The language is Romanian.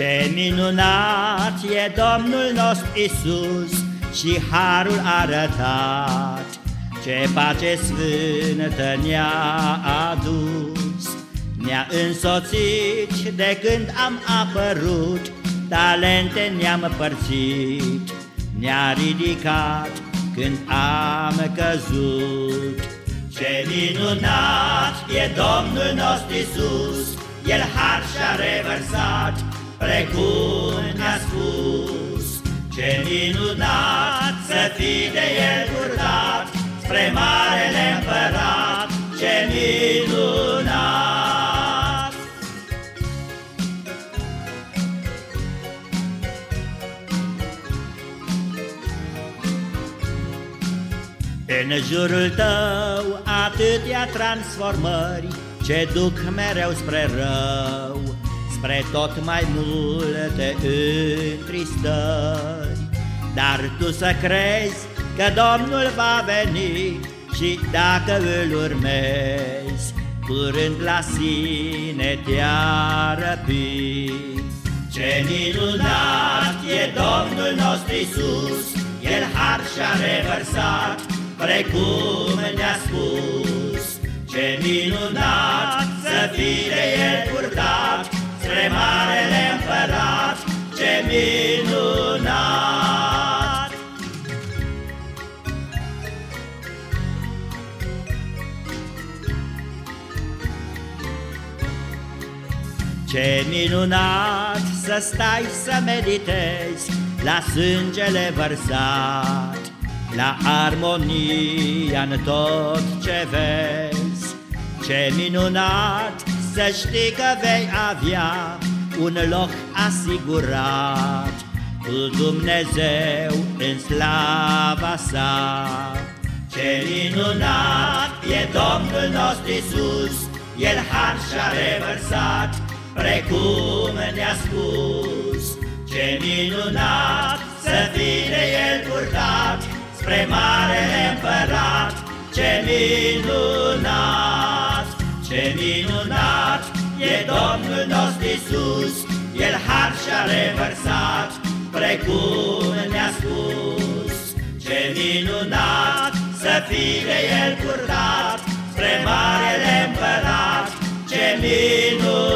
Ce minunat e Domnul nostru Isus și harul arătat, Ce pace sfântă ne-a adus, Ne-a însoțit de când am apărut, Talente ne-am părțit, Ne-a ridicat când am căzut. Ce minunat e Domnul nostru Isus, El har și-a revărsat, precum ne-a spus. Ce minunat să fii de el purtat spre marele împărat, ce minunat! În jurul tău atâtea transformări ce duc mereu spre rău, spre tot mai multe întristări. Dar tu să crezi că Domnul va veni și dacă îl urmezi, curând la sine te-a răpit. Ce minunat e Domnul nostru Isus, El har și-a revărsat, precum ne-a spus. Ce minunat să fii de El purtat, Ce minunat să stai să meditezi la sângele vărsat, la armonia în tot ce vezi. Ce minunat să știi că vei avea un loc asigurat Cu Dumnezeu în slava sa Ce minunat e Domnul nostru Isus El har și-a revărsat Precum ne-a spus Ce minunat să fii de El purtat Spre marele împărat Ce minunat Ce minunat e Domnul nostru Isus, El har și-a revărsat, precum ne-a spus. Ce minunat să fie de El purtat, spre marele împărat, ce minunat!